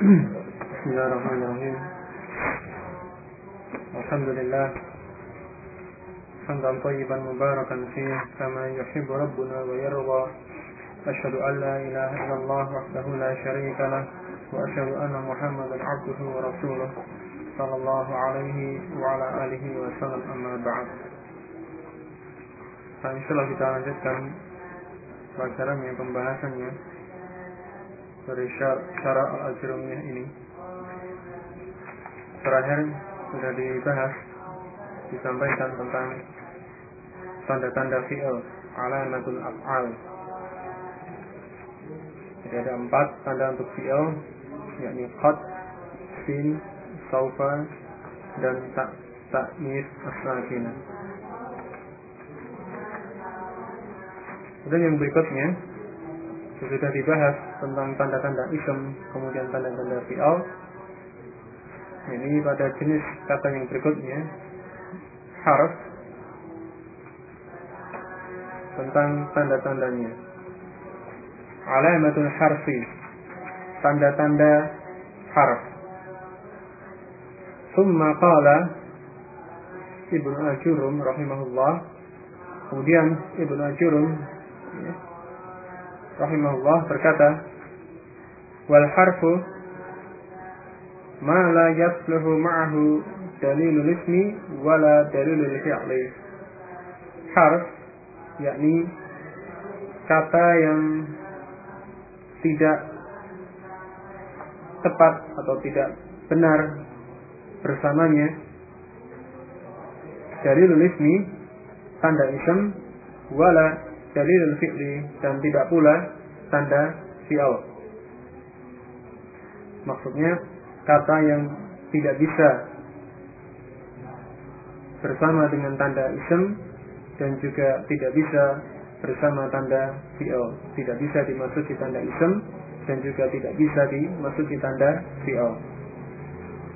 بسم الله الرحمن الرحيم. الحمد لله. حمدا طيبا مباركا فيه كما يحب ربنا ويرضى. أشهد أن لا إله إلا الله وحده لا شريك له وأشهد أن محمدا عبده ورسوله صلى الله عليه وعلى آله وسلم. أما بعد Nah, insyaallah kita lanjutkan pelajarannya, pembahasannya dari syara al-ajrumiyah ini. Terakhir sudah dibahas, disampaikan tentang tanda-tanda fi'il, alamatul af'al. Jadi ada empat tanda untuk fi'il, yakni qad, sin, saufa, dan tak takmir as-sakinah. Kemudian yang berikutnya sudah dibahas tentang tanda-tanda ism, kemudian tanda-tanda fi'al. Ini pada jenis kata yang berikutnya harf tentang tanda-tandanya. Alamatul harfi tanda-tanda harf. Summa qala Ibnu Ajurum rahimahullah Kemudian Ibnu Ajurum rahimahullah berkata wal harfu ma la yasluhu ma'ahu dalilul ismi wala dalilul fi'li. Harf yakni kata yang tidak tepat atau tidak benar bersamanya dalilul ismi tanda ism wala dalil fi'li dan tidak pula tanda fi'al. Maksudnya kata yang tidak bisa bersama dengan tanda ism dan juga tidak bisa bersama tanda fi'al. Tidak bisa dimasuki tanda ism dan juga tidak bisa dimasuki tanda fi'al.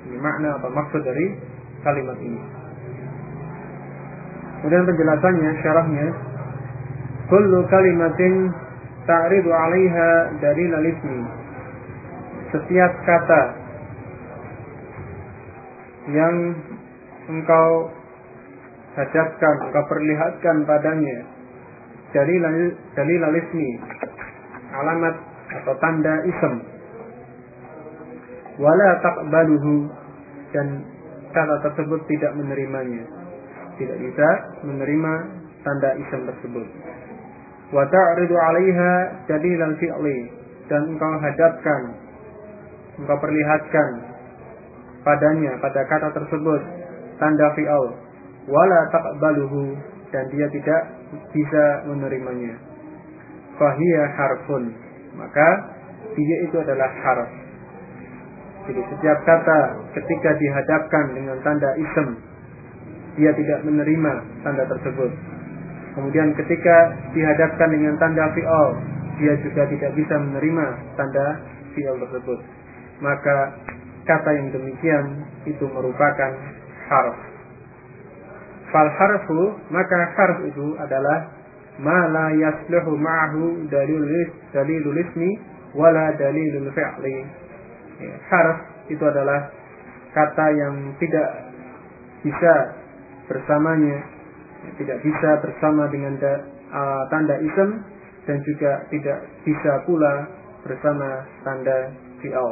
Ini makna apa maksud dari kalimat ini. Kemudian penjelasannya, syarahnya kullu kalimatin ta'ridu 'alaiha dalil al-ismi. Setiap kata yang engkau hadapkan, engkau perlihatkan padanya dari dalil al-ismi alamat atau tanda ism. Wala taqbaluhu dan kata tersebut tidak menerimanya. Tidak bisa menerima tanda ism tersebut wa ta'ridu 'alaiha dalilal fi'li. Dan engkau hadapkan engkau perlihatkan padanya pada kata tersebut tanda fi'al wala taqbaluhu dan dia tidak bisa menerimanya. Fahiya harfun. Maka dia itu adalah harf. Jadi setiap kata ketika dihadapkan dengan tanda ism dia tidak menerima tanda tersebut Kemudian ketika dihadapkan dengan tanda fi'al, dia juga tidak bisa menerima tanda fi'al tersebut. Maka kata yang demikian itu merupakan harf. Fal harfu, maka harf itu adalah ma la yasluhu ma'ahu dalilul ismi wala dalilul fi'li. Ya, harf itu adalah kata yang tidak bisa bersamanya tidak bisa bersama dengan da, uh, tanda ism dan juga tidak bisa pula bersama tanda fi'al.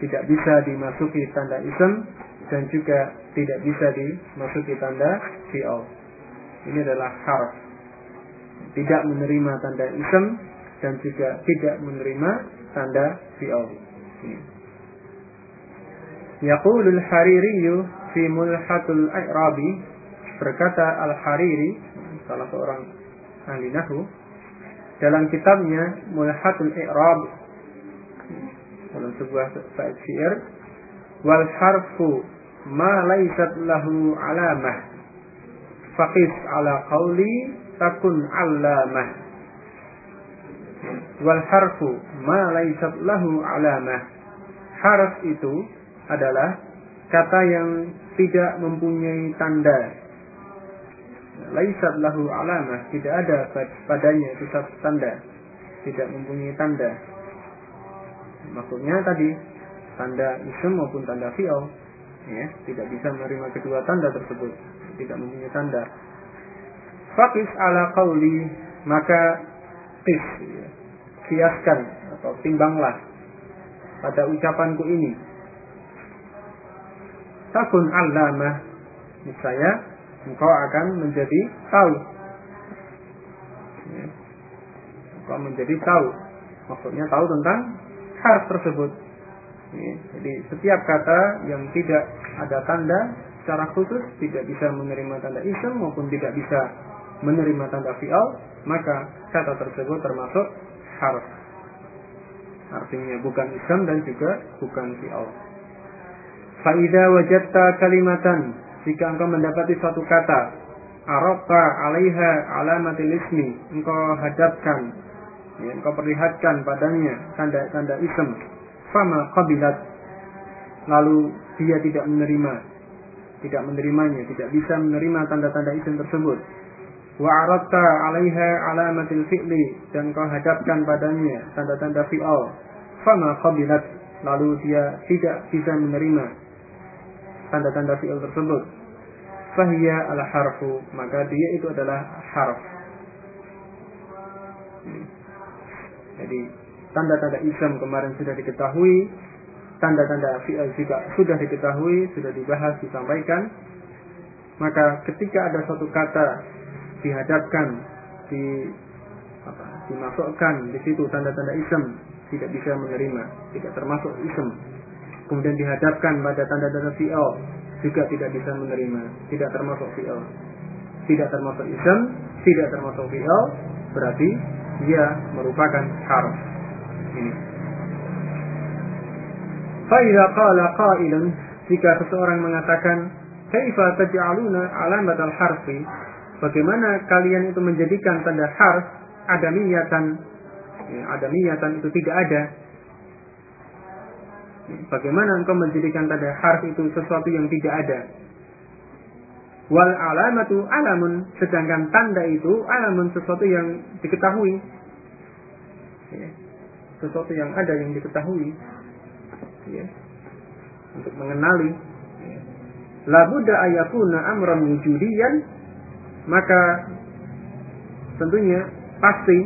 Tidak bisa dimasuki tanda ism dan juga tidak bisa dimasuki tanda fi'al. Ini adalah harf. Tidak menerima tanda ism dan juga tidak menerima tanda fi'al. Yaqulul Hariri fi mulhatul i'rabi Berkata Al-Hariri, salah seorang ahli nahu, dalam kitabnya Mulhatul I'rab dalam sebuah bait syair wal harfu ma laysat lahu alamah faqis ala qawli takun allamah. Wal harfu ma laysat lahu alamah. Harf itu adalah kata yang tidak mempunyai tanda laisat lahu alamah, tidak ada padanya itu satu tanda, tidak mempunyai tanda. Maksudnya tadi tanda isim maupun tanda fi'il ya tidak bisa menerima kedua tanda tersebut. Tidak mempunyai tanda. Fakis ala kauli maka kis ya, kiaskan atau timbanglah pada ucapanku ini. Takun allamah niscaya engkau akan menjadi tahu. Ya. engkau menjadi tahu. Maksudnya tahu tentang harf tersebut. Ya. jadi setiap kata yang tidak ada tanda secara khusus tidak bisa menerima tanda isim maupun tidak bisa menerima tanda fi'al maka kata tersebut termasuk harf. Artinya bukan isim dan juga bukan fi'al. Faida wajadta kalimatan jika engkau mendapati suatu kata arafta alaiha alamatil ismi engkau hadapkan. Ya, engkau perlihatkan padanya tanda-tanda ism fama qabilat. Lalu dia tidak menerima tidak menerimanya tidak bisa menerima tanda-tanda ism tersebut. Wa arafta alaiha alamatil fi'li dan engkau hadapkan padanya tanda-tanda fi'al. Fama qabilat. Lalu dia tidak bisa menerima tanda-tanda fi'il tersebut. Fahiya al harfu maka dia itu adalah harf. Jadi tanda-tanda ism kemarin sudah diketahui tanda-tanda fi'il juga sudah diketahui sudah dibahas disampaikan. Maka ketika ada suatu kata dihadapkan di apa, dimasukkan di situ tanda-tanda ism tidak bisa menerima tidak termasuk ism kemudian dihadapkan pada tanda-tanda fi'il juga tidak bisa menerima, tidak termasuk fi'il. Tidak termasuk ism, tidak termasuk fi'il, berarti dia merupakan harf. Ini. Fa'idha qala qailun jika seseorang mengatakan kaifa taj'aluna alamat al-harfi bagaimana kalian itu menjadikan tanda harf adamiyatan ya, adamiyatan itu tidak ada Bagaimana engkau menjadikan tanda harf itu sesuatu yang tidak ada? Wal alamatu alamun, sedangkan tanda itu alamun sesuatu yang diketahui. Ya. Sesuatu yang ada yang diketahui. Ya. Untuk mengenali. Ya. Labuda ayakuna amran wujudiyan, maka tentunya pasti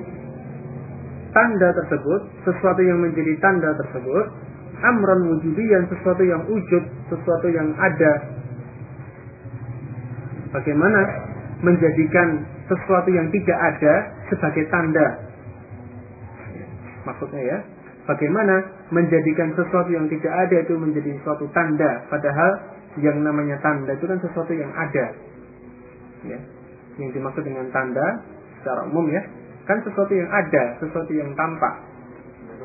tanda tersebut, sesuatu yang menjadi tanda tersebut amran wujudiyan sesuatu yang wujud, sesuatu yang ada. Bagaimana menjadikan sesuatu yang tidak ada sebagai tanda? Maksudnya ya, bagaimana menjadikan sesuatu yang tidak ada itu menjadi suatu tanda, padahal yang namanya tanda itu kan sesuatu yang ada. Ya. Yang dimaksud dengan tanda secara umum ya, kan sesuatu yang ada, sesuatu yang tampak,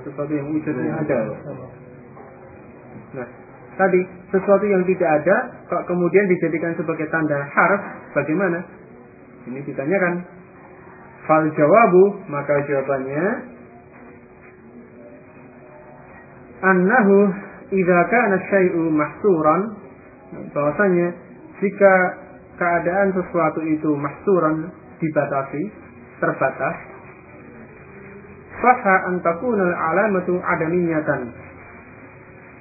sesuatu yang wujudnya ada. Nah, tadi sesuatu yang tidak ada kok kemudian dijadikan sebagai tanda harf, bagaimana? Ini ditanyakan. Fal jawabu, maka jawabannya annahu idza kana syai'u mahsuran bahwasanya jika keadaan sesuatu itu mahsuran dibatasi, terbatas, faha an takuna al-alamatu adamiyatan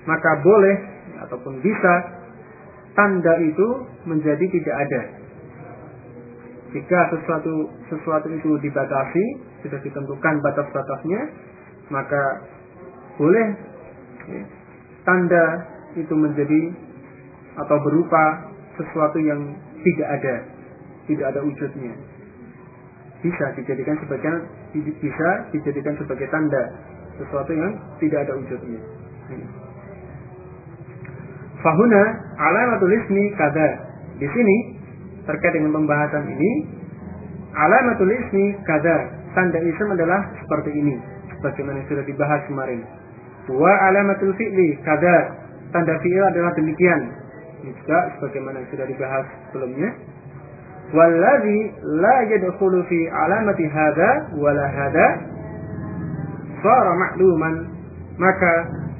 maka boleh ataupun bisa tanda itu menjadi tidak ada. Jika sesuatu sesuatu itu dibatasi, sudah ditentukan batas-batasnya, maka boleh ya, tanda itu menjadi atau berupa sesuatu yang tidak ada, tidak ada wujudnya. Bisa dijadikan sebagai bisa dijadikan sebagai tanda sesuatu yang tidak ada wujudnya. Fahuna alamatul ismi kada. Di sini terkait dengan pembahasan ini alamatul ismi kada. Tanda ism adalah seperti ini. Sebagaimana sudah dibahas kemarin. Wa alamatul fi'li kada. Tanda fi'il adalah demikian. Ini juga sebagaimana sudah dibahas sebelumnya. Walladhi la yadkhulu fi alamati hadha wala hadha sara ma'luman maka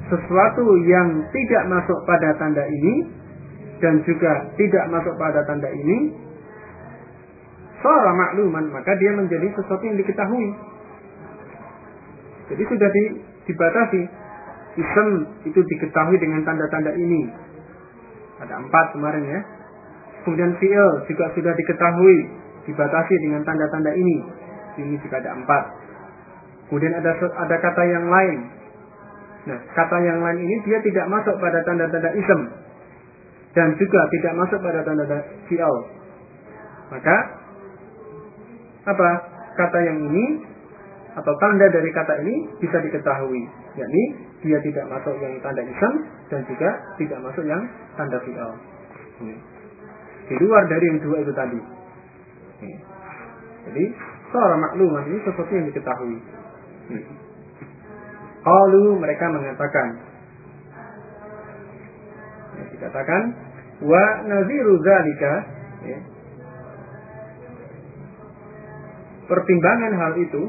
sesuatu yang tidak masuk pada tanda ini dan juga tidak masuk pada tanda ini seorang makluman maka dia menjadi sesuatu yang diketahui jadi sudah di, dibatasi Ism itu diketahui dengan tanda-tanda ini. Ada empat kemarin ya. Kemudian fi'il juga sudah diketahui, dibatasi dengan tanda-tanda ini. Ini juga ada empat. Kemudian ada ada kata yang lain. Nah, kata yang lain ini dia tidak masuk pada tanda-tanda ism dan juga tidak masuk pada tanda-tanda fi'il. Maka apa? Kata yang ini atau tanda dari kata ini bisa diketahui, yakni dia tidak masuk yang tanda ism dan juga tidak masuk yang tanda fi'al. Di luar dari yang dua itu tadi. Jadi seorang maklumah ini sesuatu yang diketahui. Kalau mereka mengatakan. Ya, dikatakan wa naziru zalika ya, pertimbangan hal itu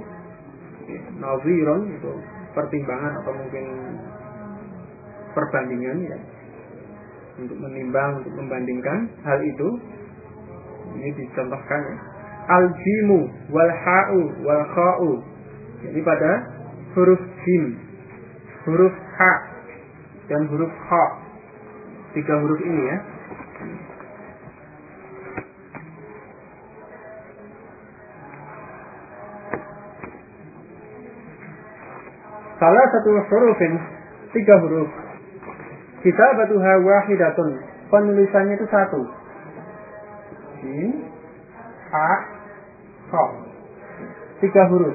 ya, naziron itu pertimbangan atau mungkin perbandingan ya. Untuk menimbang untuk membandingkan hal itu. Ini dicontohkan ya. Al jimu wal ha'u wal kha'u. Jadi pada huruf jim huruf ha dan huruf kha tiga huruf ini ya Salah satu hurufin tiga huruf. Kita batuha wahidatun. Penulisannya itu satu. Jim, ha, ko. Tiga huruf.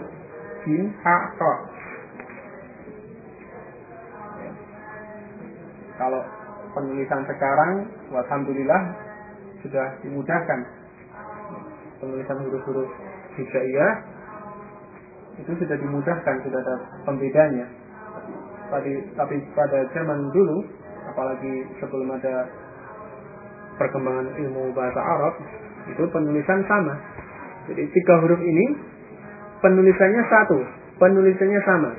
Jim, ha, ko. Kalau penulisan sekarang, alhamdulillah sudah dimudahkan. Penulisan huruf-huruf hijaiyah itu sudah dimudahkan, sudah ada pembedanya. Tapi, tapi pada zaman dulu, apalagi sebelum ada perkembangan ilmu bahasa Arab, itu penulisan sama. Jadi tiga huruf ini penulisannya satu, penulisannya sama.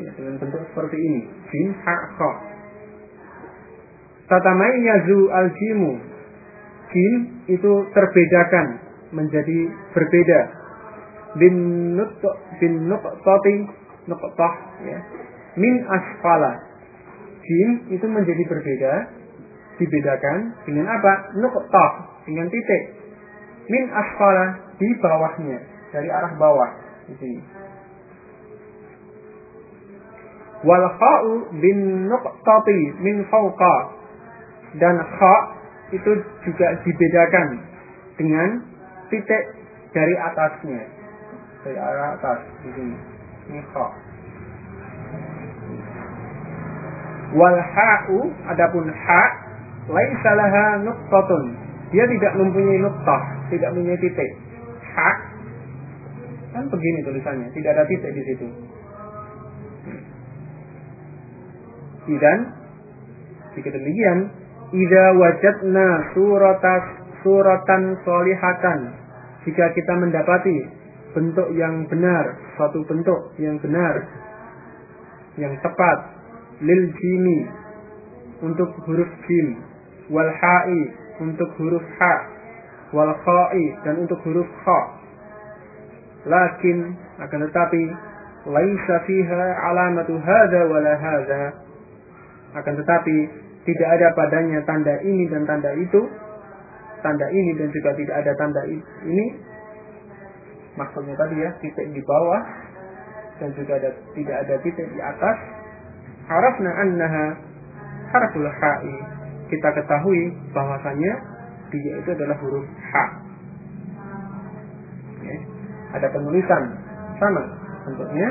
Ya, dengan bentuk seperti ini, jim, ha, kha. Tatamai yazu al jimu. Jim itu terbedakan menjadi berbeda. Bin nut bin nuqtati nuqtah ya. Min asfala. Jim itu menjadi berbeda dibedakan dengan apa? Nuqtah dengan titik. Min asfala di bawahnya dari arah bawah di sini. Wal kha'u bin nuqtati min fawqa dan kha itu juga dibedakan dengan titik dari atasnya dari arah atas di sini. Ini kha. Wal ha'u adapun ha laisa laha nuqtatun. Dia tidak mempunyai nuqtah, tidak mempunyai titik. Ha kan begini tulisannya, tidak ada titik di situ. Dan jika demikian, idza wajadna suratas suratan solihatan jika kita mendapati bentuk yang benar, suatu bentuk yang benar, yang tepat, lil jimi untuk huruf jim, wal ha'i untuk huruf ha, wal kha'i dan untuk huruf kha. Lakin akan tetapi laisa fiha alamatu hadza wala hadza. Akan tetapi tidak ada padanya tanda ini dan tanda itu, tanda ini dan juga tidak ada tanda ini. Maksudnya tadi ya titik di bawah dan juga ada tidak ada titik di atas. Harafna annaha harful ha'i kita ketahui bahwasanya dia itu adalah huruf ha. Ya. ada penulisan. Sama bentuknya.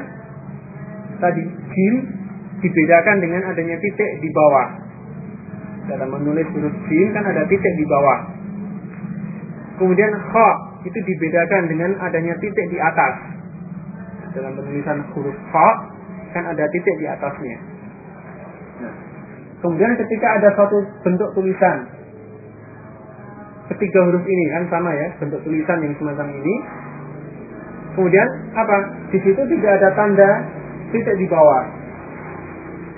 Tadi jim dibedakan dengan adanya titik di bawah dalam menulis huruf jim kan ada titik di bawah kemudian kha itu dibedakan dengan adanya titik di atas. Dalam penulisan huruf fa kan ada titik di atasnya. Nah, kemudian ketika ada suatu bentuk tulisan ketiga huruf ini kan sama ya bentuk tulisan yang semacam ini. Kemudian apa? Di situ tidak ada tanda titik di bawah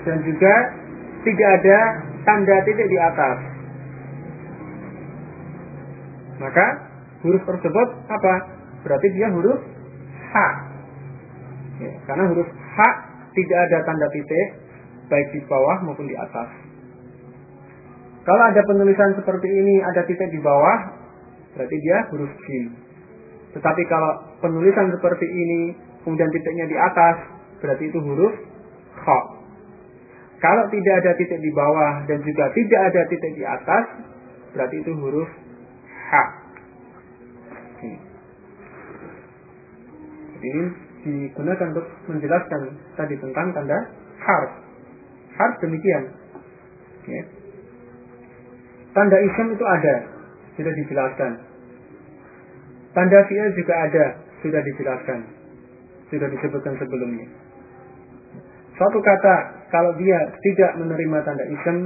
dan juga tidak ada tanda titik di atas. Maka huruf tersebut apa? Berarti dia huruf H. Ya, karena huruf H tidak ada tanda titik baik di bawah maupun di atas. Kalau ada penulisan seperti ini, ada titik di bawah, berarti dia huruf jim. Tetapi kalau penulisan seperti ini, kemudian titiknya di atas, berarti itu huruf kha. Kalau tidak ada titik di bawah dan juga tidak ada titik di atas, berarti itu huruf ha. Ini digunakan untuk menjelaskan tadi tentang tanda harf. Harf demikian. Ya. Tanda isim itu ada, sudah dijelaskan. Tanda fi'il juga ada, sudah dijelaskan. Sudah disebutkan sebelumnya. Suatu kata, kalau dia tidak menerima tanda isim,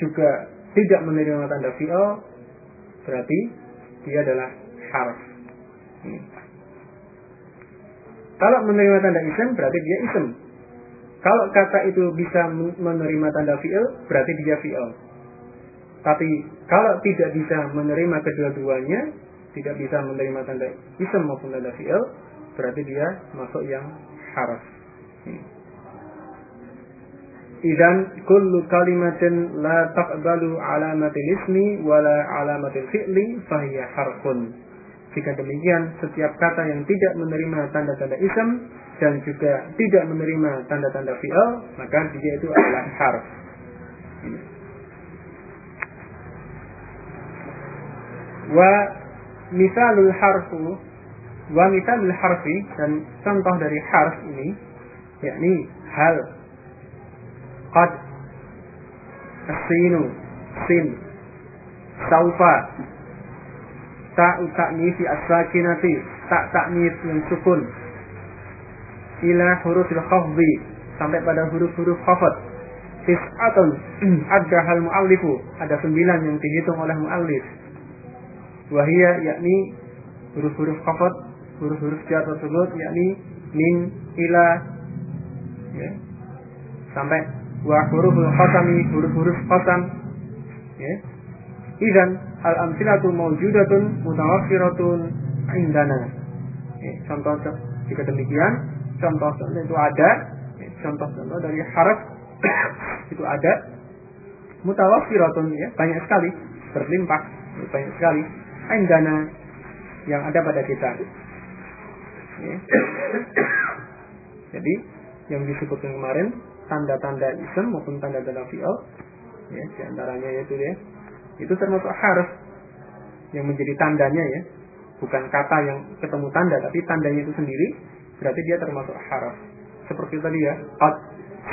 juga tidak menerima tanda fi'il, berarti dia adalah harf. Kalau menerima tanda isim, berarti dia isim. Kalau kata itu bisa menerima tanda fi'il, berarti dia fi'il. Tapi kalau tidak bisa menerima kedua-duanya, tidak bisa menerima tanda isim maupun tanda fi'il, berarti dia masuk yang harf. Idan kullu kalimatin la taqbalu alamatil ismi wala alamatil fi'li fahiya harfun. Jika demikian, setiap kata yang tidak menerima tanda-tanda ism dan juga tidak menerima tanda-tanda fi'il, maka dia itu adalah harf. Wa misalul harfu wa misalul harfi dan contoh dari harf ini yakni hal qad sinu sin saufa tak ta'nisi as-sakinati tak ta'nis yang sukun ila hurufil khafdi sampai pada huruf-huruf khafat tis'atun ada hal mu'allifu ada sembilan yang dihitung oleh mu'allif wahia yakni huruf-huruf khafat huruf-huruf jar tersebut yakni min ila ya, sampai wa huruful qasami huruf-huruf qasam ya. Idan al amsilatu mawjudatun mutawaffiratun indana. Ya, contoh jika demikian contoh-contoh itu ada. Ya, contoh-contoh dari haraf itu ada. Mutawaffiratun ya banyak sekali. Berlimpah ya, banyak sekali. Indana yang ada pada kita. Ya. jadi yang disebutkan kemarin tanda-tanda ism maupun tanda-tanda fi'il. Ya di antaranya yaitu ya itu termasuk harf yang menjadi tandanya ya. Bukan kata yang ketemu tanda tapi tandanya itu sendiri berarti dia termasuk harf. Seperti tadi ya qad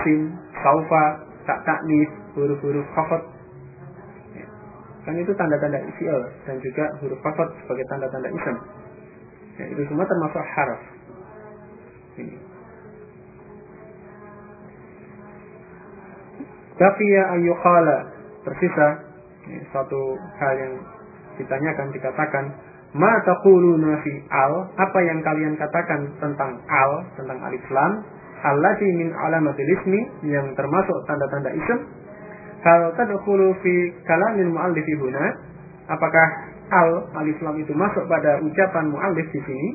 sin saufa tak taknis huruf-huruf khafat ya. kan itu tanda-tanda fi'il dan juga huruf khafat sebagai tanda-tanda ism. Ya, itu semua termasuk harf Baqiya ayyuqala tersisa ini satu hal yang ditanyakan dikatakan ma taquluna fi al? Apa yang kalian katakan tentang al tentang alif lam allati min alamatil ismi yang termasuk tanda-tanda isim. Hal tadkhulu fi kalamil muallif huna? Apakah al alif lam itu masuk pada ucapan muallif di sini?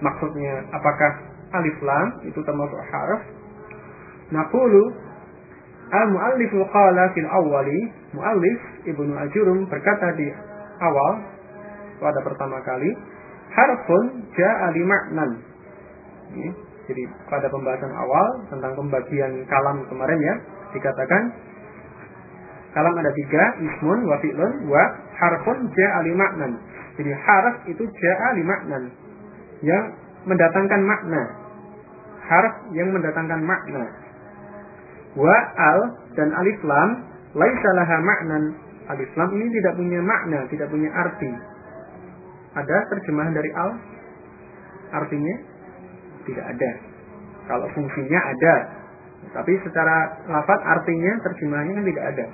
Maksudnya apakah alif lam itu termasuk harf? Naqulu Al-muallif qala fil awwali, muallif Ibnu Ajurum berkata di awal pada pertama kali, harfun ja'a li ma'nan. Jadi pada pembahasan awal tentang pembagian kalam kemarin ya, dikatakan kalam ada tiga, ismun, wa fi'lun, wa harfun ja'a li ma'nan. Jadi harf itu ja'a li ma'nan yang mendatangkan makna. Harf yang mendatangkan makna wa al dan alif lam laisa laha maknan alif lam ini tidak punya makna tidak punya arti. Ada terjemahan dari al? Artinya tidak ada. Kalau fungsinya ada tapi secara lafaz artinya terjemahannya kan tidak ada.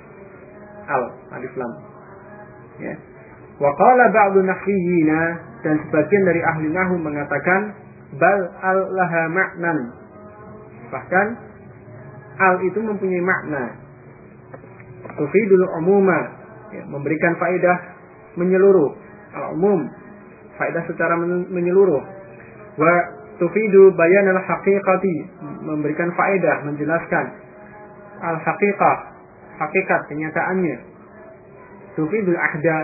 Al alif lam. Ya. Wa qala ba'du nahwiyina dan sebagian dari ahli nahwu mengatakan bal al laha maknan bahkan al itu mempunyai makna. Tufidul umuma, ya, memberikan faedah menyeluruh. Al umum, faedah secara menyeluruh. Wa tufidu bayan al haqiqati, memberikan faedah, menjelaskan. al-haqiqah, hakikat kenyataannya. Tufidul ahda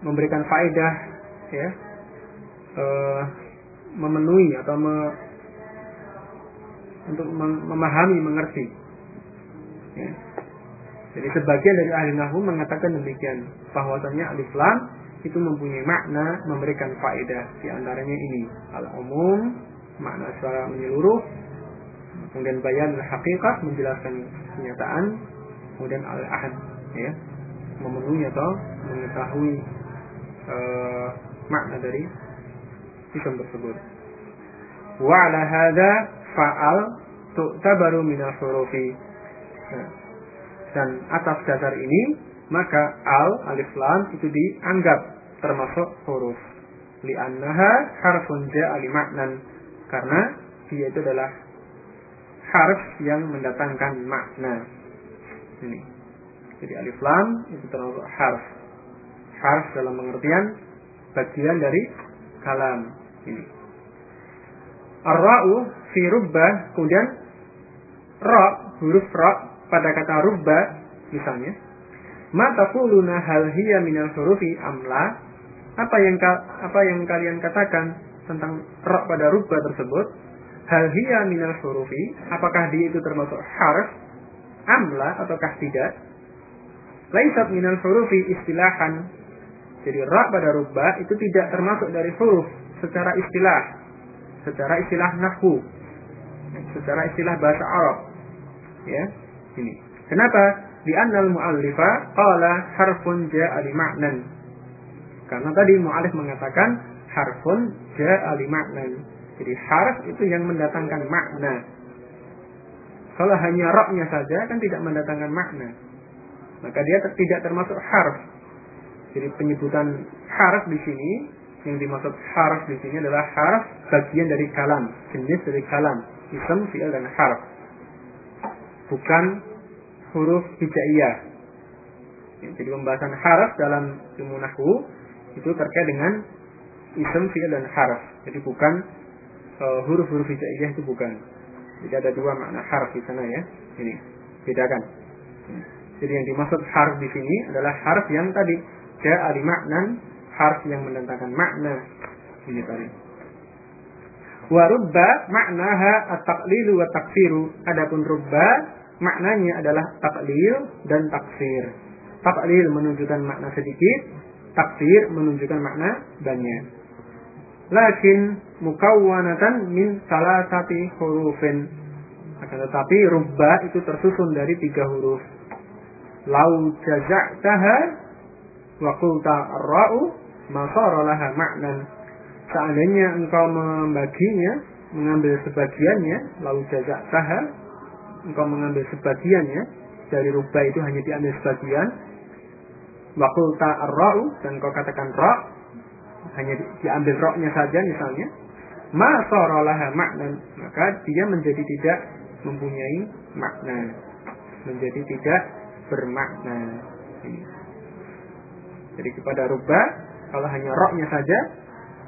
memberikan faedah ya. Uh, memenuhi atau me, untuk memahami, mengerti. Ya. Jadi sebagian dari ahli nahu mengatakan demikian bahwasanya alif lam itu mempunyai makna memberikan faedah. Di antaranya ini al umum makna secara menyeluruh kemudian bayan hakikat menjelaskan kenyataan kemudian al ahad ya memenuhi atau mengetahui uh, makna dari isim tersebut. Wa ala hadza fa'al tu'tabaru minal hurufi nah, dan atas dasar ini maka al alif lam itu dianggap termasuk huruf. Li'annaha harfun ja'ali maknan karena dia itu adalah harf yang mendatangkan makna. Ini. Jadi alif lam itu termasuk harf. Harf dalam pengertian bagian dari kalam. Ini. Ar-ra'u fi rubbah. Kemudian ra huruf ra pada kata rubba misalnya mata taquluna hal hiya minal hurufi amla apa yang apa yang kalian katakan tentang ra pada rubba tersebut? Hal hiya minal hurufi apakah dia itu termasuk harf? Amla ataukah tidak? Laisat minal hurufi istilahan. Jadi ra pada rubba itu tidak termasuk dari huruf secara istilah secara istilah nahwu secara istilah bahasa Arab ya ini. Kenapa? Di annal mu'allifa qala harfun ja'a li ma'nan. Karena tadi mu'allif mengatakan harfun ja'a li ma'nan. Jadi harf itu yang mendatangkan makna. Kalau hanya roknya saja kan tidak mendatangkan makna. Maka dia tidak termasuk harf. Jadi penyebutan harf di sini yang dimaksud harf di sini adalah harf bagian dari kalam, jenis dari kalam, ism, fi'il dan harf bukan huruf hijaiyah. Ya, jadi pembahasan harf dalam ilmu nahwu itu terkait dengan isim, fi'il dan harf. Jadi bukan uh, huruf-huruf hijaiyah itu bukan. Jadi ada dua makna harf di sana ya. Ini bedakan. Jadi yang dimaksud harf di sini adalah harf yang tadi ja'a maknan, harf yang mendatangkan makna. Ini tadi. Wa rubba maknaha at-taqlilu wa takfiru. Adapun rubba maknanya adalah taklil dan taksir. Taklil menunjukkan makna sedikit, taksir menunjukkan makna banyak. Lakin mukawwanatan min salah satu hurufin. Akan tetapi rubba itu tersusun dari tiga huruf. Lau jaza'taha wa qulta ar-ra'u laha maknan. Seandainya engkau membaginya, mengambil sebagiannya, lau jaza'taha engkau mengambil sebagiannya dari rubah itu hanya diambil sebagian. Wakulta ar-ra'u dan engkau katakan ra hanya diambil roknya saja misalnya. Ma saralaha makna maka dia menjadi tidak mempunyai makna. Menjadi tidak bermakna. Jadi kepada rubah kalau hanya roknya saja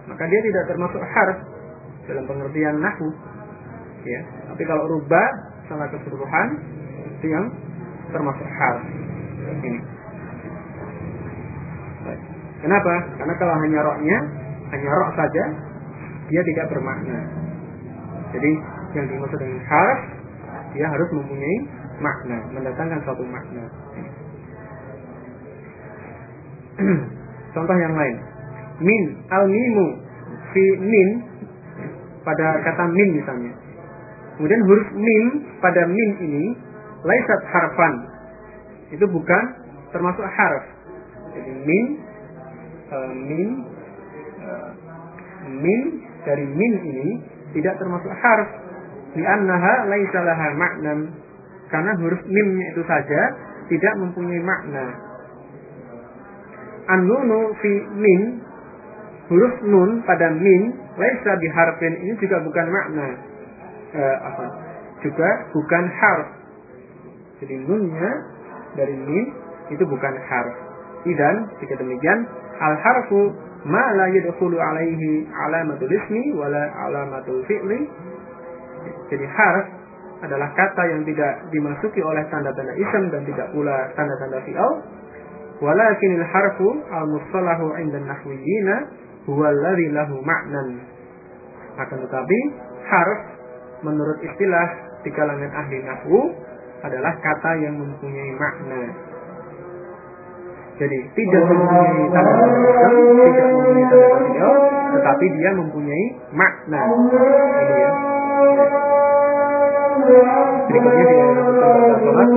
maka dia tidak termasuk harf dalam pengertian nahu. Ya tapi kalau rubah secara keseluruhan itu yang termasuk hal ini. Kenapa? Karena kalau hanya roknya, hanya rok saja, dia tidak bermakna. Jadi yang dimaksud dengan harf, dia harus mempunyai makna, mendatangkan suatu makna. Contoh yang lain, min al mimu fi min pada kata min misalnya Kemudian huruf mim pada mim ini laisat harfan. Itu bukan termasuk harf. Jadi mim uh, mim uh, mim dari mim ini tidak termasuk harf. Li'annaha laisa laha maknan. Karena huruf mimnya itu saja tidak mempunyai makna. An-nunu fi min huruf nun pada min laisa biharfin ini juga bukan makna eh, apa juga bukan harf. Jadi nunnya dari min itu bukan harf. Dan jika demikian al harfu ma la yadkhulu alaihi alamatul ismi wala alamatul fi'li. Jadi harf adalah kata yang tidak dimasuki oleh tanda-tanda ism dan tidak pula tanda-tanda fi'al. Walakinil harfu al-mustalahu 'inda nahwiyina huwa alladhi lahu ma'nan. Akan tetapi harf menurut istilah di kalangan ahli nahwu adalah kata yang mempunyai makna. Jadi tidak mempunyai tanda-tanda ism, tidak mempunyai fi'al, tetapi dia mempunyai makna. Ini ya. Berikutnya lakukan sholat.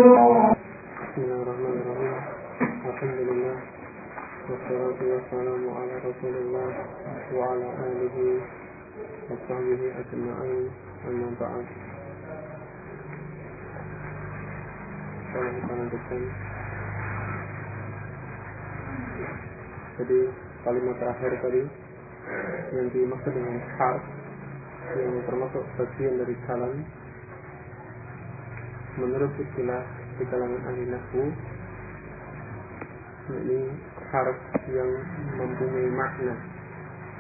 Bismillahirrahmanirrahim. Alhamdulillah. Wassalatu wassalamu ala Rasulillah wa ala alihi ba'd. Sekarang kita lanjutkan. Jadi kalimat terakhir tadi yang dimaksud dengan harf yang termasuk bagian dari kalam menurut istilah di kalangan ahli nahwu ini harf yang mempunyai makna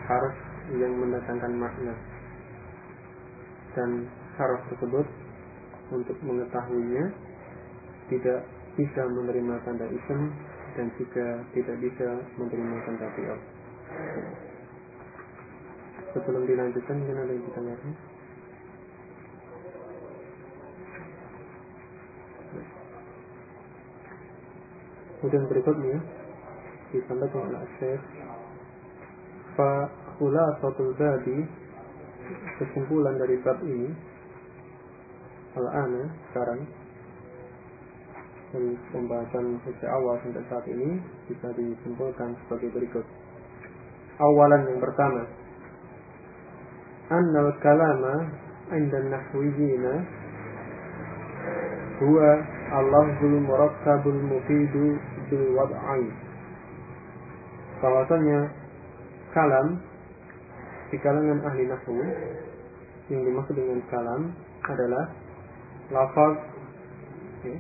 harf yang mendatangkan makna dan harf tersebut untuk mengetahuinya tidak bisa menerima tanda ism dan juga tidak bisa menerima tanda fi'al sebelum dilanjutkan mungkin ada yang ditanyakan Kemudian berikutnya disampaikan oleh Syekh fa khulasatul babi kesimpulan dari bab ini al-ana sekarang dari pembahasan sejak awal sampai saat ini bisa disimpulkan sebagai berikut. Awalan yang pertama, annal kalama inda nahwijina huwa al-lafzul murakkabul mufidu bil wad'ain. Bahwasanya kalam di kalangan ahli nahwu yang dimaksud dengan kalam adalah lafaz ya,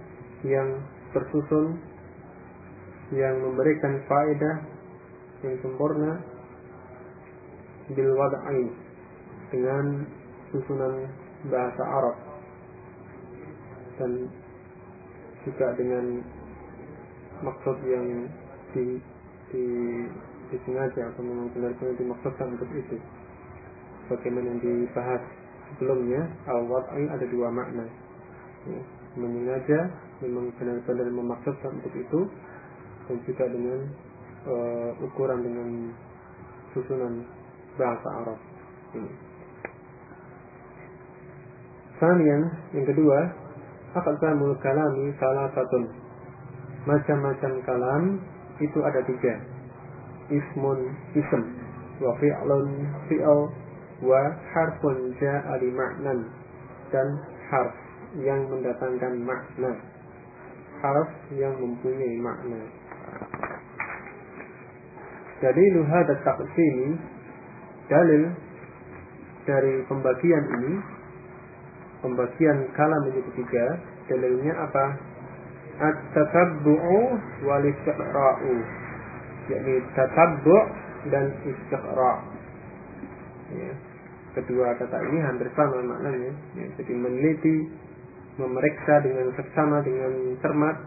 yang tersusun yang memberikan faedah yang sempurna bil wad'ain dengan susunan bahasa Arab dan juga dengan maksud yang di, di disengaja atau memang benar-benar dimaksudkan untuk itu. Bagaimana yang dibahas sebelumnya, al-wad'i ada dua makna. Ya, menyengaja, memang benar-benar memaksudkan untuk itu, dan juga dengan uh, ukuran dengan susunan bahasa Arab ini. Sanian, yang kedua, Aqsamul kalami salah satu Macam-macam kalam itu ada tiga. Ismun ism. Wa fi'lun fi'l. Wa harfun ja'a li ma'nan. Dan harf yang mendatangkan makna. Harf yang mempunyai makna. Dalilu hada taqsimi dalil dari pembagian ini pembagian kalam menjadi tiga dalilnya apa at-tatabbu'u wal istiqra'u yakni tatabbu' dan istiqra' ya. kedua kata ini hampir sama maknanya ya. jadi meneliti memeriksa dengan seksama dengan cermat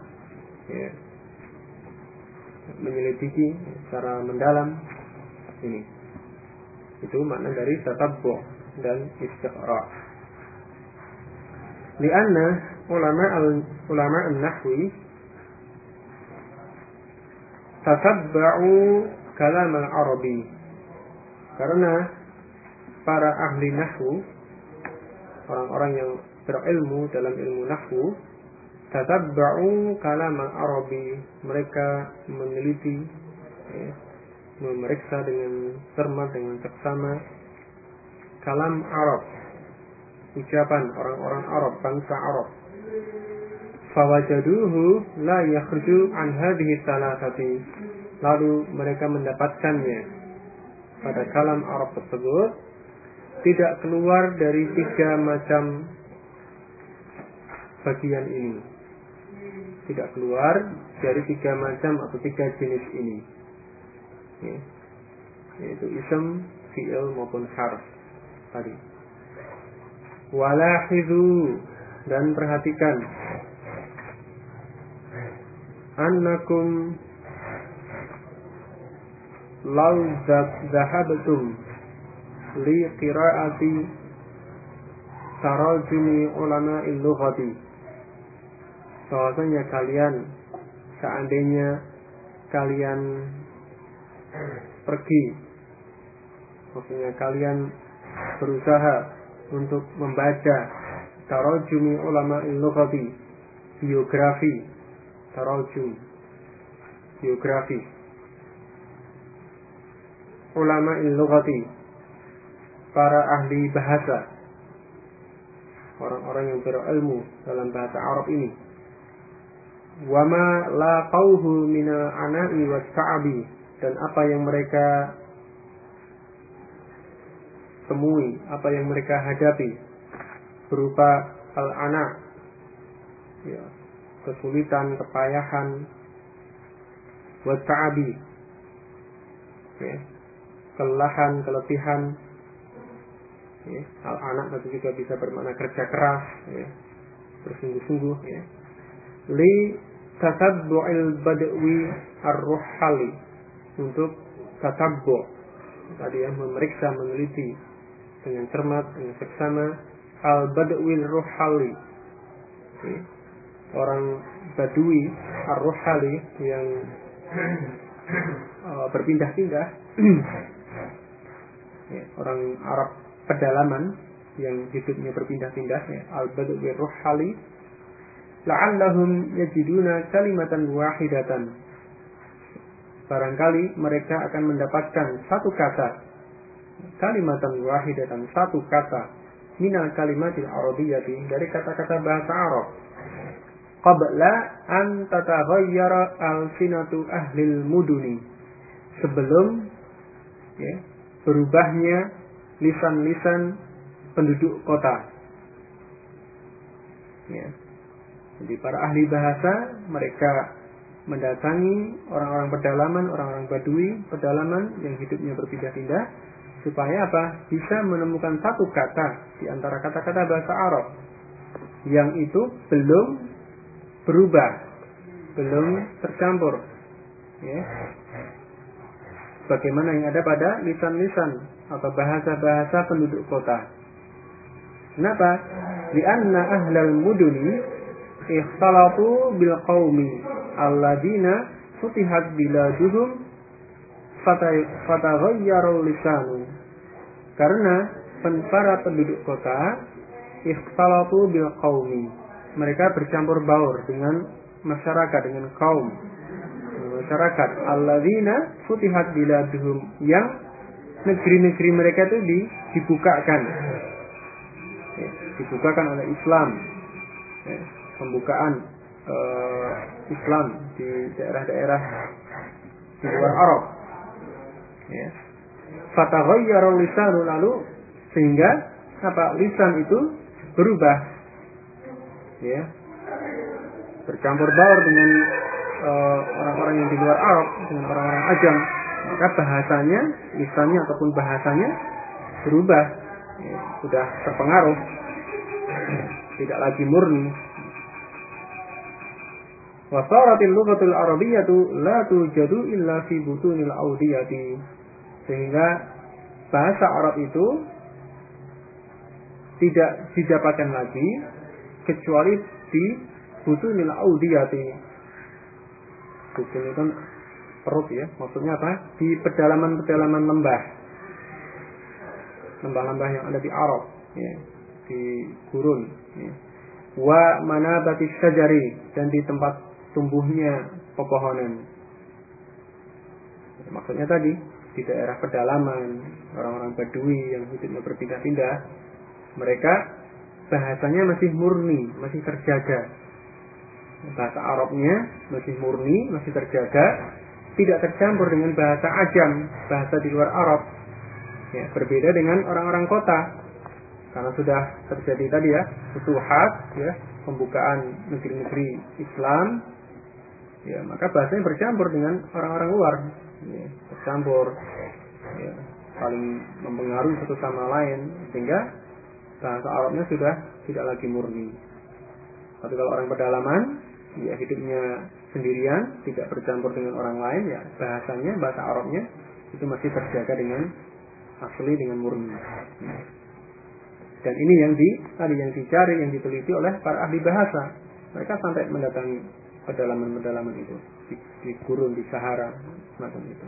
ya. menyelidiki secara mendalam ini itu makna dari tatabbu' dan istiqra' Lianna ulama al ulama an-nahwi tatabba'u kalam al-arabi. Karena para ahli nahwu orang-orang yang berilmu dalam ilmu nahwu tatabba'u kalam al-arabi. Mereka meneliti ya, memeriksa dengan cermat dengan seksama kalam Arab ucapan orang-orang Arab, bangsa Arab. Fawajaduhu la yakhruju an hadhihi salasati. Lalu mereka mendapatkannya pada kalam Arab tersebut tidak keluar dari tiga macam bagian ini. Tidak keluar dari tiga macam atau tiga jenis ini. Ya. Yaitu ism, fi'il maupun harf tadi. Walahidu dan perhatikan annakum law zahabtum li qiraati tarajumi ulama lughati. Bahwasanya kalian seandainya kalian pergi maksudnya kalian berusaha untuk membaca tarajumi ulama lughati biografi tarajum biografi. Ulama lughati para ahli bahasa. Orang-orang yang berilmu dalam bahasa Arab ini. Wama laqauhu minal ana'i was dan apa yang mereka temui, apa yang mereka hadapi berupa al-ana. Ya, kesulitan, kepayahan. Wasa'abi ya, kelelahan, keletihan ya, al-anak nanti juga bisa bermakna kerja keras ya, bersungguh-sungguh ya. li tatabbu'il badwi ar-ruhali. Untuk tatabbu tadi ya memeriksa meneliti dengan cermat dengan seksama al-badwil ruhali. Ya. orang badui ar-ruhali yang uh, berpindah-pindah. Ya, orang Arab pedalaman yang hidupnya berpindah-pindah ya, al-badwi ruhali. La'allahum yajiduna kalimatan wahidatan. Barangkali mereka akan mendapatkan satu kata. Kalimatan wahidatan satu kata. Minal kalimatil arabiyyati dari kata-kata bahasa Arab. Qabla an tataghayyara al-sinatu ahlil muduni. Sebelum ya, berubahnya lisan-lisan penduduk kota ya. jadi para ahli bahasa mereka mendatangi orang-orang pedalaman, orang-orang badui pedalaman yang hidupnya berpindah-pindah supaya apa? Bisa menemukan satu kata di antara kata-kata bahasa Arab yang itu belum berubah, belum tercampur. Ya. Bagaimana yang ada pada lisan-lisan atau bahasa-bahasa penduduk kota. Kenapa? Di anna ahlal muduni ikhtalatu bil qaumi alladina futihat biladuhum fataghayyarul lisanu. Karena para penduduk kota ikhtalatu bil qaumi. Mereka bercampur baur dengan masyarakat dengan kaum masyarakat alladzina futihat biladuhum yang negeri-negeri mereka itu di, dibukakan. Ya, dibukakan oleh Islam. Ya, pembukaan uh, Islam di daerah-daerah di luar Arab. Ya. Fataghayyara lisanu lalu sehingga apa lisan itu berubah. Ya. Bercampur baur dengan eh, orang-orang uh, yang di luar Arab dengan orang-orang ajam maka bahasanya lisannya ataupun bahasanya berubah. Ya, sudah terpengaruh. Tidak lagi murni. Wasaratil lughatul arabiyyatu la tujadu illa fi butunil audiyati sehingga bahasa Arab itu tidak didapatkan lagi kecuali di butunil audiyati. Butun itu perut ya, maksudnya apa? Di pedalaman-pedalaman lembah. Lembah-lembah yang ada di Arab, ya, di gurun. Ya. Wa manabati syajari dan di tempat tumbuhnya pepohonan. Maksudnya tadi di daerah pedalaman, orang-orang Badui yang hidupnya berpindah-pindah, mereka bahasanya masih murni, masih terjaga. Bahasa Arabnya masih murni, masih terjaga, tidak tercampur dengan bahasa ajam, bahasa di luar Arab. Ya, berbeda dengan orang-orang kota. Karena sudah terjadi tadi ya, futuhat, ya, pembukaan negeri-negeri Islam, ya, maka bahasanya bercampur dengan orang-orang luar ya, bercampur ya, saling mempengaruhi satu sama lain sehingga bahasa Arabnya sudah tidak lagi murni Tapi kalau orang pedalaman, ya hidupnya sendirian, tidak bercampur dengan orang lain, ya bahasanya, bahasa Arabnya itu masih terjaga dengan asli dengan murni. Dan ini yang di tadi yang dicari, yang diteliti oleh para ahli bahasa. Mereka sampai mendatangi pedalaman-pedalaman itu di, di gurun di Sahara semacam itu.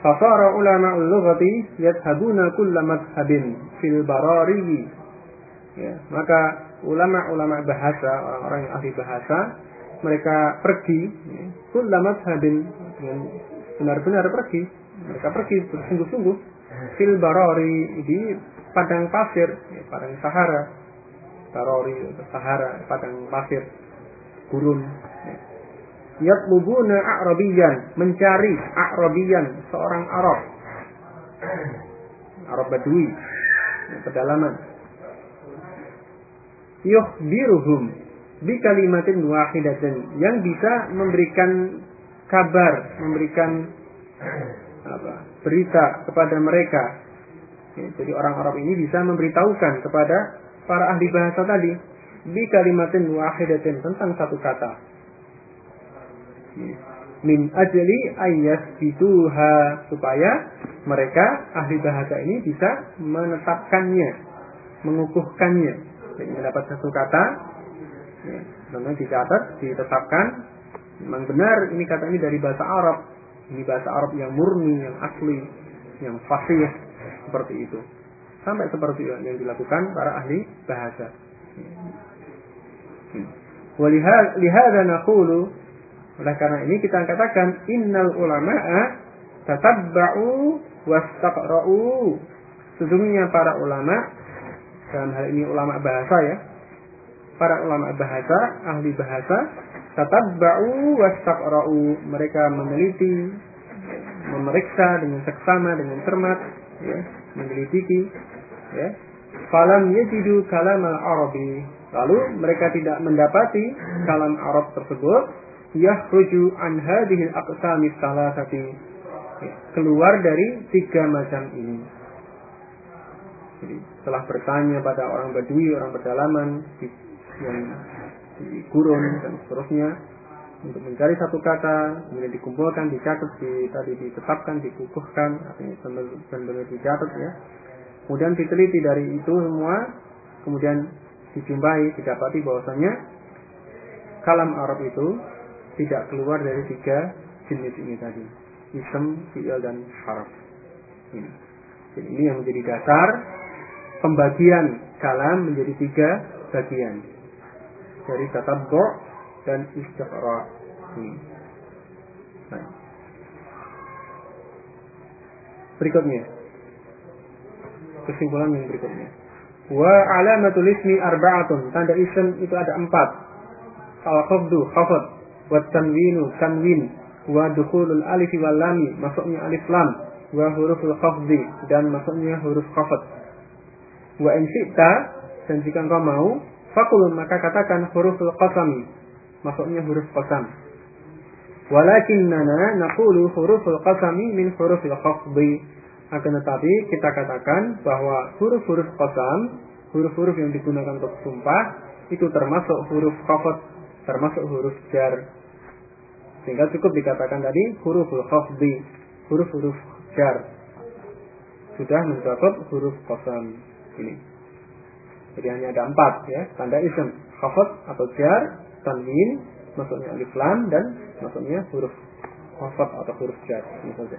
Fasara ulama ul-lughati yadhabuna kulla madhabin fil barari. Ya, maka ulama-ulama bahasa, orang-orang yang ahli bahasa, mereka pergi ya, kulla madhabin dengan benar-benar pergi. Mereka pergi bersungguh-sungguh fil barari di padang pasir, ya, padang Sahara. Barari, Sahara, padang pasir, gurun. Ya yatlubuna a'rabiyan, mencari a'rabiyan, seorang Arab. Arab Badui, pedalaman. Yukhbiruhum bi kalimatin wahidatin yang bisa memberikan kabar, memberikan apa, berita kepada mereka. Ya, jadi orang Arab ini bisa memberitahukan kepada para ahli bahasa tadi bi kalimatin wahidatin tentang satu kata min ajli ayas bituha supaya mereka ahli bahasa ini bisa menetapkannya, mengukuhkannya. Jadi mendapat satu kata, ya, namanya dicatat, ditetapkan, memang benar ini kata ini dari bahasa Arab, ini bahasa Arab yang murni, yang asli, yang fasih seperti itu. Sampai seperti yang dilakukan para ahli bahasa. Walihada naqulu oleh karena ini kita katakan innal ulama'a tatabba'u wastaqra'u. Sesungguhnya para ulama dalam hal ini ulama bahasa ya. Para ulama bahasa, ahli bahasa tatabba'u wastaqra'u. Mereka meneliti, memeriksa dengan seksama, dengan cermat, ya, meneliti ya. Falam yajidu kalam al-arabi. Lalu mereka tidak mendapati kalam Arab tersebut yakhruju an hadhihi al-aqsam salasati keluar dari tiga macam ini. Jadi setelah bertanya pada orang Badui, orang pedalaman di, yang di gurun dan seterusnya untuk mencari satu kata, kemudian dikumpulkan, dicatat, di, tadi ditetapkan, dikukuhkan, artinya benar-benar dicatat ya. Kemudian diteliti dari itu semua, kemudian dijumpai, didapati bahwasanya kalam Arab itu tidak keluar dari tiga jenis ini tadi ism, fi'il dan harf ini. Jadi ini yang menjadi dasar pembagian kalam menjadi tiga bagian dari tatabbu dan istiqra ini. Nah. Berikutnya kesimpulan yang berikutnya. Wa alamatul ismi arba'atun. Tanda ism itu ada empat. Al-khafdu, khafad, wa tanwinu tanwin wa dukhulul alif wal lami masuknya alif lam wa huruful khafdi dan masuknya huruf khafd wa in dan jika engkau mau fakul maka katakan huruful qasami. Masuknya huruf qasam. Walakinnana naqulu huruful qasami min hurufil khafdi akan tetapi kita katakan bahwa huruf-huruf qasam huruf-huruf yang digunakan untuk sumpah itu termasuk huruf khafd termasuk huruf jar. Sehingga cukup dikatakan tadi huruful khafdi, huruf-huruf jar. Sudah mencakup huruf kosam ini. Jadi hanya ada empat ya, tanda ism. Khafat atau jar, tanwin, maksudnya alif lam dan maksudnya huruf khafat atau huruf jar. Ini saja.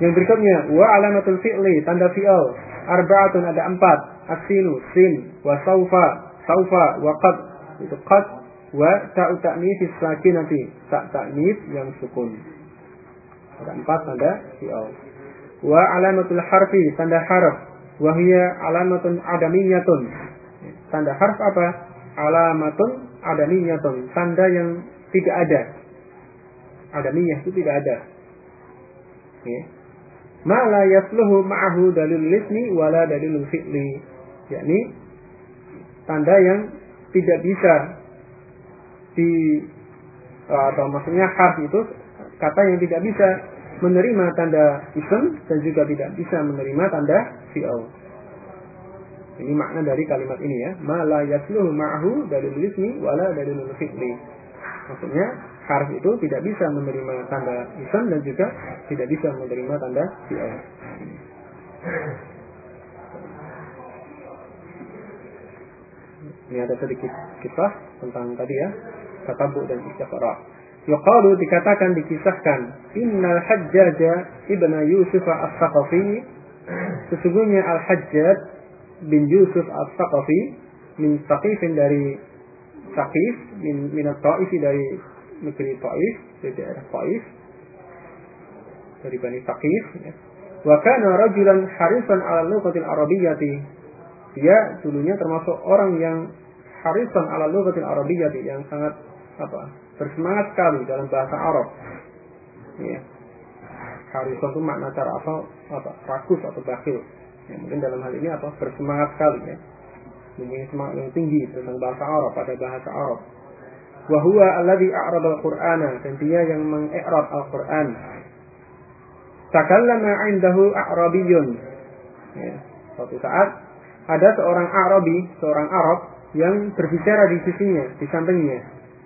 Yang berikutnya, wa alamatul fi'li, tanda fi'al. Arba'atun ada empat. Aksinu, sin, wa saufa, saufa, wa qad. Itu qad, wa ta'u ta'nif sakinati tak ta'nif yang sukun ada empat tanda fi'al wa alamatul harfi tanda harf wa hiya alamatun adamiyatun. Tanda harf apa? Alamatun adamiyatun. Tanda yang tidak ada. Adamiyah itu tidak ada. Ya ma la yasluhu ma'ahu dalil lismi wala dalil fi'li. Yakni tanda yang tidak bisa di atau maksudnya harf itu kata yang tidak bisa menerima tanda ism dan juga tidak bisa menerima tanda fi'al. Ini makna dari kalimat ini ya. Ma la yasluhu ma'hu dari ismi wala dari fi'li. Maksudnya harf itu tidak bisa menerima tanda isim dan juga tidak bisa menerima tanda fi'il. Ini ada sedikit kisah tentang tadi ya, tatabbu dan istiqra. Yuqalu dikatakan dikisahkan innal hajjaja ibna Yusuf as-Saqafi sesungguhnya al-Hajjaj bin Yusuf as-Saqafi min Saqifin dari Saqif min min Taifi dari negeri Taif dari daerah Taif dari Bani Saqif ya. Wa kana rajulan harisan ala lughatil arabiyyati. Dia dulunya termasuk orang yang harisan ala lughatil arabiyyati yang sangat apa? bersemangat sekali dalam bahasa Arab. Ya. Harisan itu makna cara apa? Apa? Rakus atau bakhil. Ya, mungkin dalam hal ini apa? Bersemangat sekali ya. Mempunyai semangat yang tinggi tentang bahasa Arab pada bahasa Arab. Wahwa alladhi a'rab al-Qur'ana dan dia yang mengi'rab Al-Qur'an Takallama indahu a'rabiyun. Ya, suatu saat ada seorang Arabi, seorang Arab yang berbicara di sisinya, di sampingnya.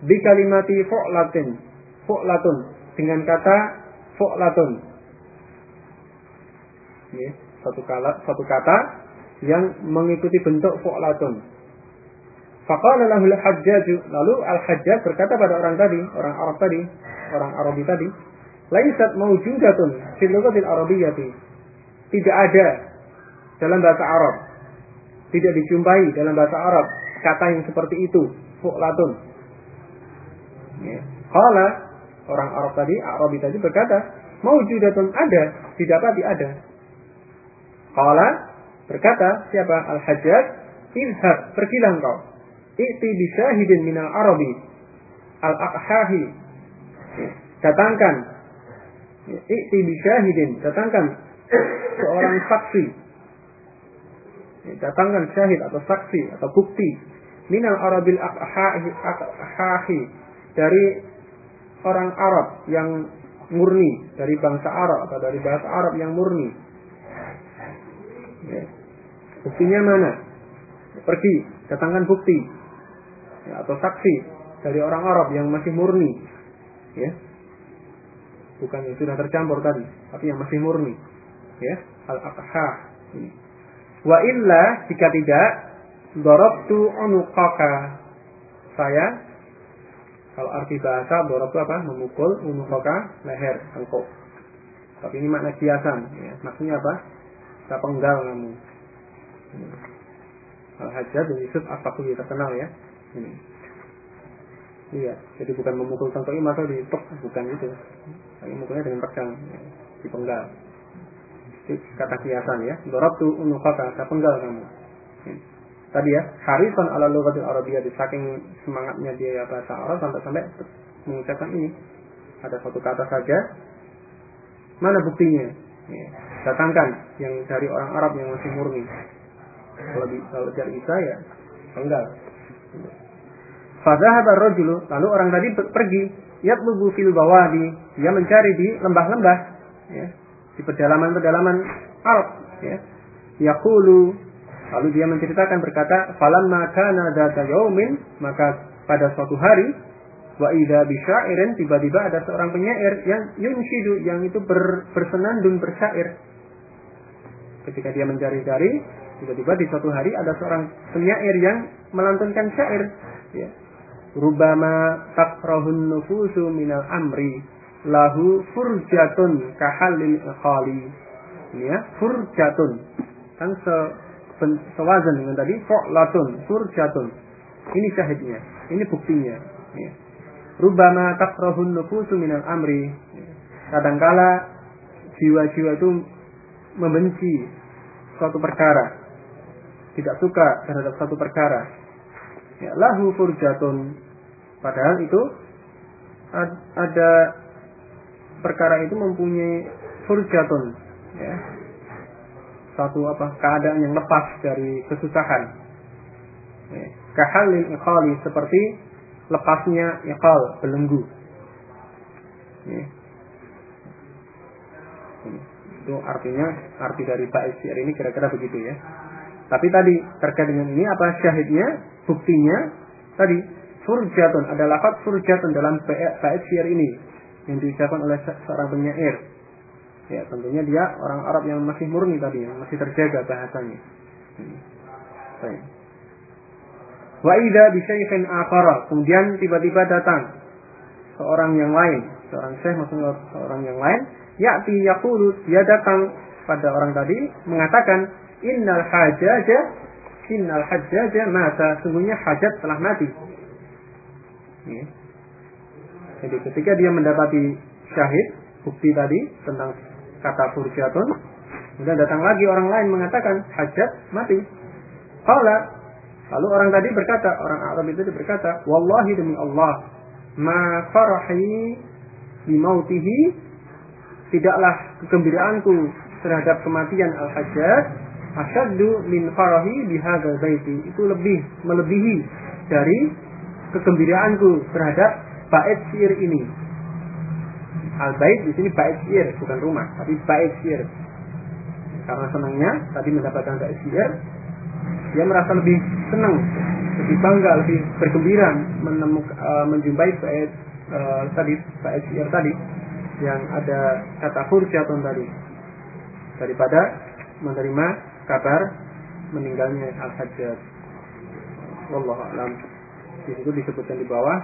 Bi kalimati fu'latin. Fu'latun. Dengan kata fu'latun. Ya, satu, kala, satu kata yang mengikuti bentuk fu'latun. Faqala lahul hajjaju. Lalu al-hajjaj berkata pada orang tadi, orang Arab tadi, orang Arabi tadi, laisat maujudatun fil lughatil arabiyyati. Tidak ada dalam bahasa Arab. Tidak dijumpai dalam bahasa Arab kata yang seperti itu, fu'latun. Ya. Qala orang Arab tadi, Arabi tadi berkata, maujudatun ada, didapati ada. Qala berkata siapa? Al-Hajjaj, izhab, pergilah engkau. I'ti bisyahidin minal Arabi. Al-Aqhahi. Datangkan I'ti bisyahidin, datangkan seorang saksi. Datangkan syahid atau saksi atau bukti minal arabil akhahi dari orang Arab yang murni dari bangsa Arab atau dari bahasa Arab yang murni. Ya. Buktinya mana? Pergi, datangkan bukti ya, atau saksi dari orang Arab yang masih murni. Ya, bukan yang sudah tercampur tadi, tapi yang masih murni. Ya, al-aqha. Wa illa jika tidak darabtu unuqaka. Saya kalau arti bahasa darabtu apa? Memukul unuqaka leher engkau. Tapi ini makna kiasan, ya. Maksudnya apa? Saya penggal kamu. Al-Hajjaj bin Yusuf As-Saqafi terkenal ya. Ini. Iya, jadi bukan memukul contohnya masa di bukan itu. Tapi mukulnya dengan pedang, ya, dipenggal. Itu kata kiasan ya. Dorabtu unukaka, saya penggal kamu. Ya. Tadi ya, harisan ala lughatil Arabiyah di saking semangatnya dia bahasa Arab sampai-sampai mengucapkan ini. Ada satu kata saja. Mana buktinya? Ya. Datangkan yang dari orang Arab yang masih murni. Kalau, kalau tidak bisa ya penggal. Fazahab ar-rajulu, lalu orang tadi pergi, yatlubu fil bawadi, dia mencari di lembah-lembah, ya, di pedalaman-pedalaman Arab, ya. Yaqulu, lalu dia menceritakan berkata, "Falamma kana dzata yaumin", maka pada suatu hari, wa idza bisyairin, tiba-tiba ada seorang penyair yang yunshidu, yang itu ber, bersenandung bersyair. Ketika dia mencari-cari, tiba-tiba di suatu hari ada seorang penyair yang melantunkan syair, ya. Rubama takrahun nufusu minal amri lahu furjatun kahalil iqali ya furjatun. Kan se, sewazan dengan tadi fu'latun furjatun. Ini syahidnya ini buktinya. Ya. Rubama takrahun nufusu minal amri kadangkala jiwa-jiwa itu membenci suatu perkara tidak suka terhadap suatu perkara ya, lahu furjatun Padahal itu ada perkara itu mempunyai furjatun ya. Satu apa keadaan yang lepas dari kesusahan. Ya. Kahalil iqali seperti lepasnya iqal belenggu. Ya. Itu artinya arti dari bait syair ini kira-kira begitu ya. Tapi tadi terkait dengan ini apa syahidnya, buktinya tadi surjatun ada lafaz surjatun dalam bait syair ini yang diucapkan oleh seorang penyair. Ya, tentunya dia orang Arab yang masih murni tadi, yang masih terjaga bahasanya. Hmm. Baik. Wa idza bi syaikhin akhara, kemudian tiba-tiba datang seorang yang lain, seorang syekh maksudnya seorang yang lain, ya'ti yaqulu, dia datang pada orang tadi mengatakan innal hajaja innal hajaja mata, sungguhnya hajat telah mati. Jadi ketika dia mendapati syahid, bukti tadi tentang kata furjatun, kemudian datang lagi orang lain mengatakan hajat mati. Qala Lalu orang tadi berkata, orang Arab itu berkata, Wallahi demi Allah, ma farahi mautihi tidaklah kegembiraanku terhadap kematian Al-Hajjaj asyaddu min farahi bihadza baiti itu lebih melebihi dari kegembiraanku terhadap bait syair ini. Al-bait di sini bait syair bukan rumah, tapi bait syair. Karena senangnya tadi mendapatkan bait syair, dia merasa lebih senang, lebih bangga, lebih bergembira menemukan uh, menjumpai bait uh, tadi bait syair tadi yang ada kata furjatun tadi daripada menerima kabar meninggalnya Al-Hajjaj. Wallahu a'lam. Di disebutkan di bawah.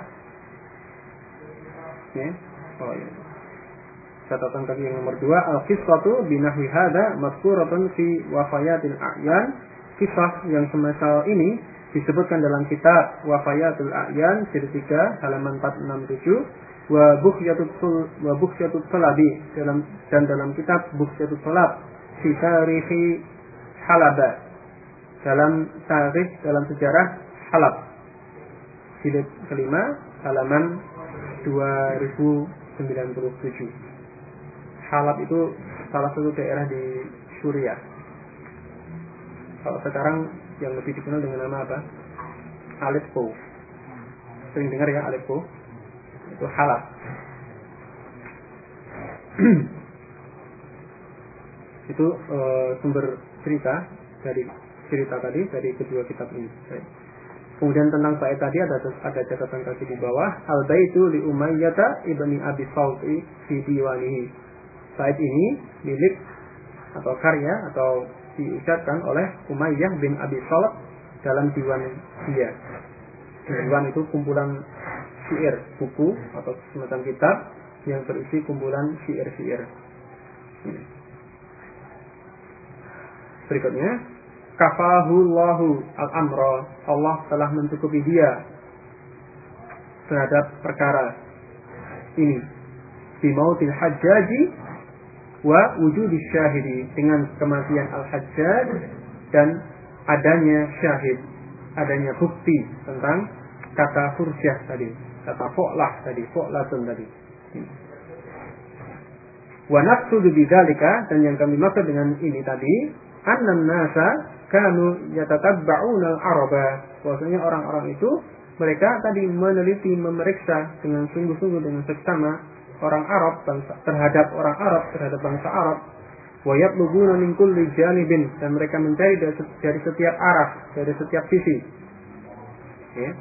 Ya. Oh ya. Catatan kaki yang nomor dua, al-qisqatu binahwi hadza mazkuratun fi wafayatil a'yan kisah yang semisal ini disebutkan dalam kitab Wafayatul A'yan jilid 3 halaman 467 wa Bukhyatul wa Salabi dalam dan dalam kitab Bukhyatul Salab fi tarihi Halaba dalam tarikh dalam sejarah Halab. Jilid kelima halaman 2097 Halab itu salah satu daerah di Suriah kalau sekarang yang lebih dikenal dengan nama apa? Aleppo. Sering dengar ya Aleppo? Itu Halab. itu e, sumber cerita dari cerita tadi dari kedua kitab ini. Kemudian tentang bait tadi ada ada catatan kaki di bawah. Al baitu li Umayyah ibni Abi Salti fi diwanihi. Bait ini milik atau karya atau diucapkan oleh Umayyah bin Abi Salab dalam diwan dia. Diwan itu kumpulan syair, buku atau semacam kitab yang berisi kumpulan syair-syair. Berikutnya, kafahullahu al-amra. Allah telah mencukupi dia terhadap perkara ini. Bimautil hajjaji wa wujud syahidi dengan kematian al-hajjaj dan adanya syahid adanya bukti tentang kata fursyah tadi kata fo'lah tadi fo'latun tadi. Wa naqsudu bidzalika dan yang kami maksud dengan ini tadi annan nasa kanu yatatabba'una al-araba. Bahwasanya orang-orang itu mereka tadi meneliti memeriksa dengan sungguh-sungguh dengan seksama orang Arab bangsa, terhadap orang Arab terhadap bangsa Arab wa yatlubuna min kulli dan mereka mencari dari, dari setiap arah dari setiap sisi. Ya.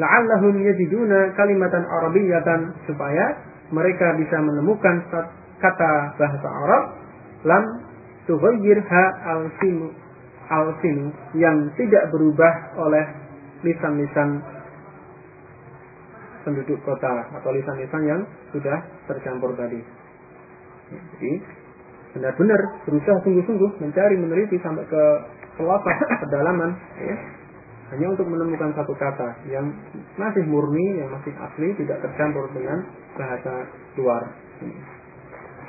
La'allahum yajiduna kalimatan arabiyatan supaya mereka bisa menemukan kata bahasa Arab lam tughayyirha al-sinu al-sinu yang tidak berubah oleh lisan-lisan penduduk kota atau lisan-lisan yang sudah tercampur tadi. Jadi benar-benar berusaha sungguh-sungguh mencari meneliti sampai ke pelapis pedalaman ya, hanya untuk menemukan satu kata yang masih murni, yang masih asli, tidak tercampur dengan bahasa luar.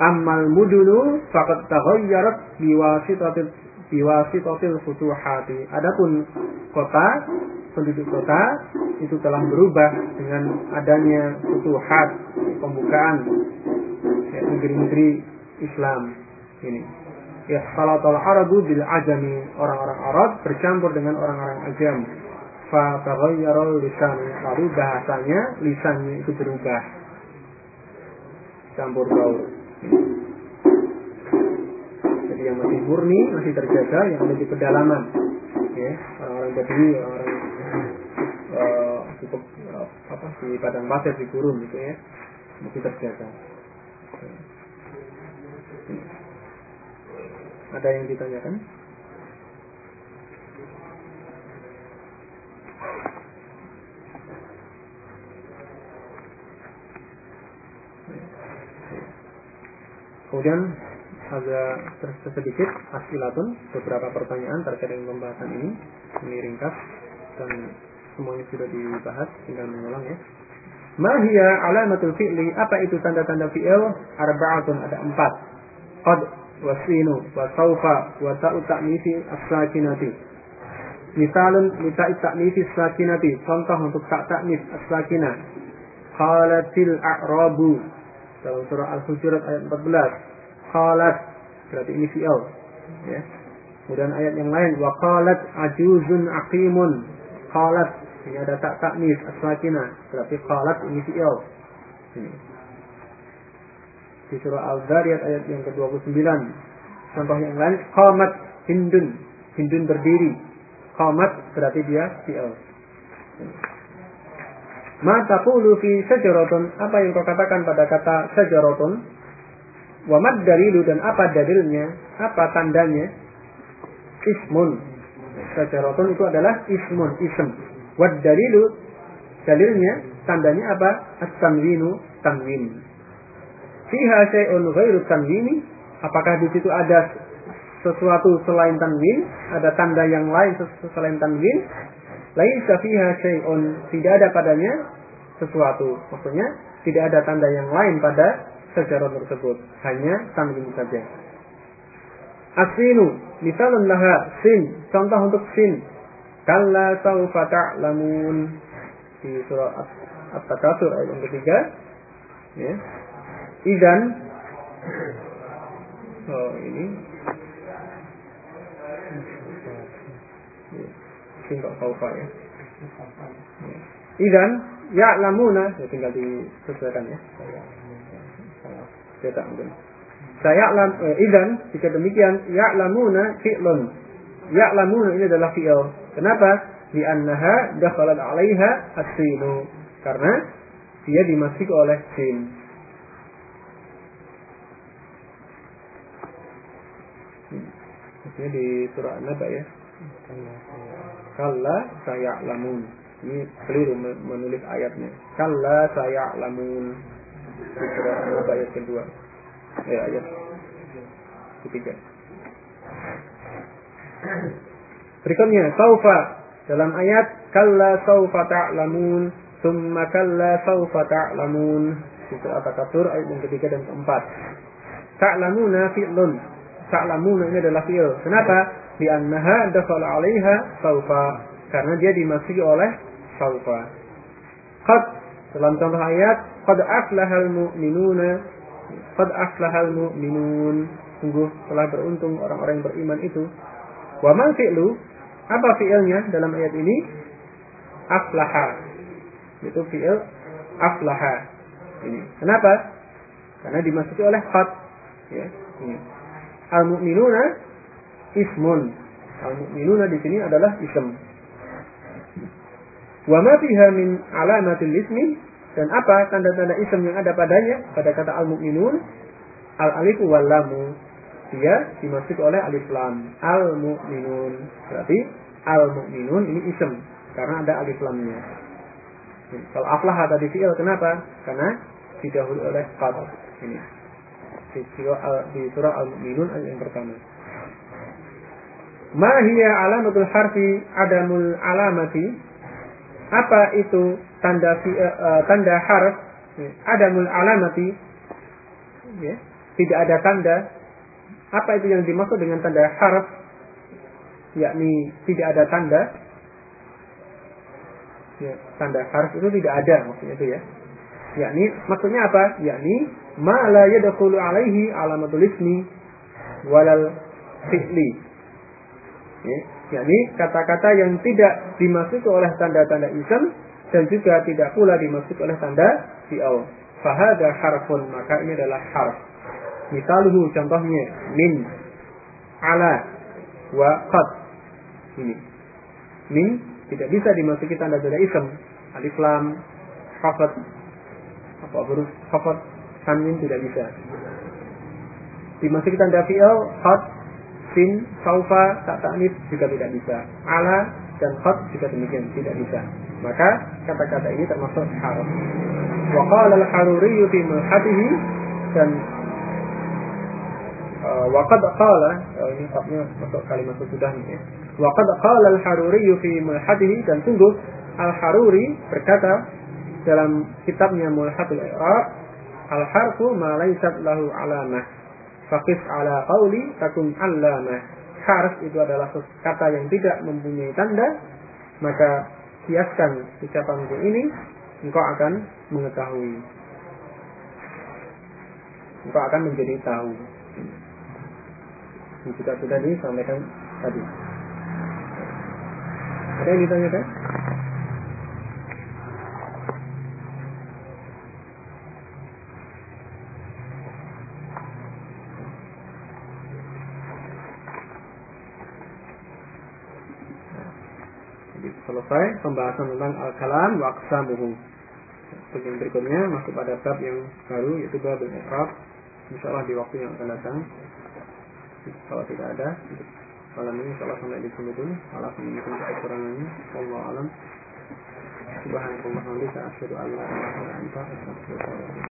Amal mudunu fakat taghayyarat biwasitatil biwasitatil futuhati. Adapun kota penduduk kota itu telah berubah dengan adanya futuhat pembukaan ya, negeri-negeri Islam ini. Ya, kalau tal Arabu bil ajami orang-orang Arab bercampur dengan orang-orang ajam. Fa taghayyara lisan lalu bahasanya lisannya itu berubah. Campur baur. Jadi yang masih murni, masih terjaga, yang ada di pedalaman ya orang-orang Badui uh, cukup uh, apa di padang pasir di gurun gitu ya. Masih terjaga. Ada yang ditanyakan? Kemudian ada sedikit asilatun beberapa pertanyaan terkait dengan pembahasan ini. Ini ringkas dan semuanya sudah dibahas tinggal mengulang ya. Mahia alamatul fi'li? Apa itu tanda-tanda fi'il? Arba'atun ada empat. Qad wasinu wa saufa wa ta'u ta'nisi as-sakinati. Misalun li ta'i ta'nisi as-sakinati. Contoh untuk tak ta'nis as-sakinah qalatil a'rabu. Dalam surah Al-Hujurat ayat 14 qalat berarti ini fi'il. Ya. Kemudian ayat yang lain. Wa qalat ajuzun aqimun. Qalat ini ada tak taknis as-sakinah berarti qalat ini fi'il di surah Al-Zariyat ayat yang ke-29 contoh yang lain qamat hindun hindun berdiri qamat berarti dia fi'il Ma taqulu fi syajaratun? Apa yang kau katakan pada kata syajaratun? Wa mad dalilu dan apa dalilnya? Apa tandanya? Ismun. Syajaratun itu adalah ismun, ism. Wad dalilu dalilnya tandanya apa? At-tanwinu, tanwin. Fiha syai'un ghairu tanwini? Apakah di situ ada sesuatu selain tanwin? Ada tanda yang lain selain tanwin? laisa fiha syai'un tidak ada padanya sesuatu maksudnya tidak ada tanda yang lain pada sejarah tersebut hanya tanwin saja asinu misalun laha sin contoh untuk sin kalla saufa ta'lamun di surah At-Takatsur ayat yang ketiga ya idan oh ini tinggal kaufa ya. Idan lamuna ya tinggal disesuaikan ya. Cetak mungkin. Saya lam eh, idan jika demikian lamuna fi'lun. lamuna ini adalah fi'il. Kenapa? Di annaha dakhalat 'alaiha as-sinu. Karena dia dimasuki oleh sin. Maksudnya di surah An-Naba ya. Kalla saya lamun. Ini keliru menulis ayatnya. Kalla saya lamun. Surah ayat kedua. Ya ayat ketiga. Berikutnya, saufa dalam ayat kalla saufa ta'lamun, summa kalla saufa ta'lamun. Itu At-Takatsur ayat yang ketiga dan keempat. Ta'lamuna fi'lun. Ta'lamuna ini adalah fi'il. Kenapa? di annaha dakhala 'alaiha saufa karena dia dimasuki oleh saufa. Qad dalam contoh ayat qad aflahal mu'minuna qad aflahal mu'minun sungguh telah beruntung orang-orang yang beriman itu. Wa man fi'lu apa fi'ilnya dalam ayat ini? Aflaha. Itu fi'il aflaha. Ini. Kenapa? Karena dimasuki oleh qad. Ya, ini. Al-mu'minuna ismun. Al-mu'minuna di sini adalah ism. Wa ma fiha min alamatil ismi dan apa tanda-tanda ism yang ada padanya pada kata al-mu'minun al alif wal lamu dia dimasuki oleh alif lam. Al mu'minun berarti al mu'minun ini ism karena ada alif lamnya. Kalau aflah tadi fi'il kenapa? Karena didahului oleh qad. Ini. Di surah al mu'minun ayat yang pertama. Ma hiya alamatul harfi adamul alamati? Apa itu tanda uh, tanda harf? Adamul alamati? Ya, tidak ada tanda. Apa itu yang dimaksud dengan tanda harf? Yakni tidak ada tanda. Ya, tanda harf itu tidak ada maksudnya itu ya. Yakni maksudnya apa? Yakni ma la alaihi alamatul ismi walal fi'li Ya, yakni kata-kata yang tidak dimasuki oleh tanda-tanda ism dan juga tidak pula dimasuki oleh tanda fi'al. Fahada harfun, maka ini adalah harf. Misaluhu contohnya min, ala, wa qad. Ini. min tidak bisa dimasuki tanda tanda ism alif lam khafat apa huruf khafat tanwin tidak bisa dimasuki tanda fi'il khat sin saufa tak ta'nif juga tidak bisa ala dan khat juga demikian tidak bisa maka kata-kata ini termasuk harf wa qala al-haruri fi mulhatihi dan uh, wa qad qala oh, ini fatnya masuk kalimat sudah ya wa qad qala al-haruri fi mulhatihi dan sungguh al-haruri berkata dalam kitabnya mulhatul i'rab al-harfu ma laysat lahu alamah faqis ala qawli takun allamah. Harf itu adalah kata yang tidak mempunyai tanda maka kiaskan ucapanku ini engkau akan mengetahui. Engkau akan menjadi tahu ini juga sudah disampaikan tadi ada yang ditanyakan? selesai pembahasan tentang al-kalam wa aqsamuhu. Yang berikutnya masuk pada bab yang baru yaitu bab al-i'rab. Insyaallah di waktu yang akan datang. Kalau tidak ada malam ini insyaallah sampai di sini dulu. Kalau mungkin kekurangannya, Allah alam. Subhanallah wa bihamdihi asyhadu an la ilaha illa anta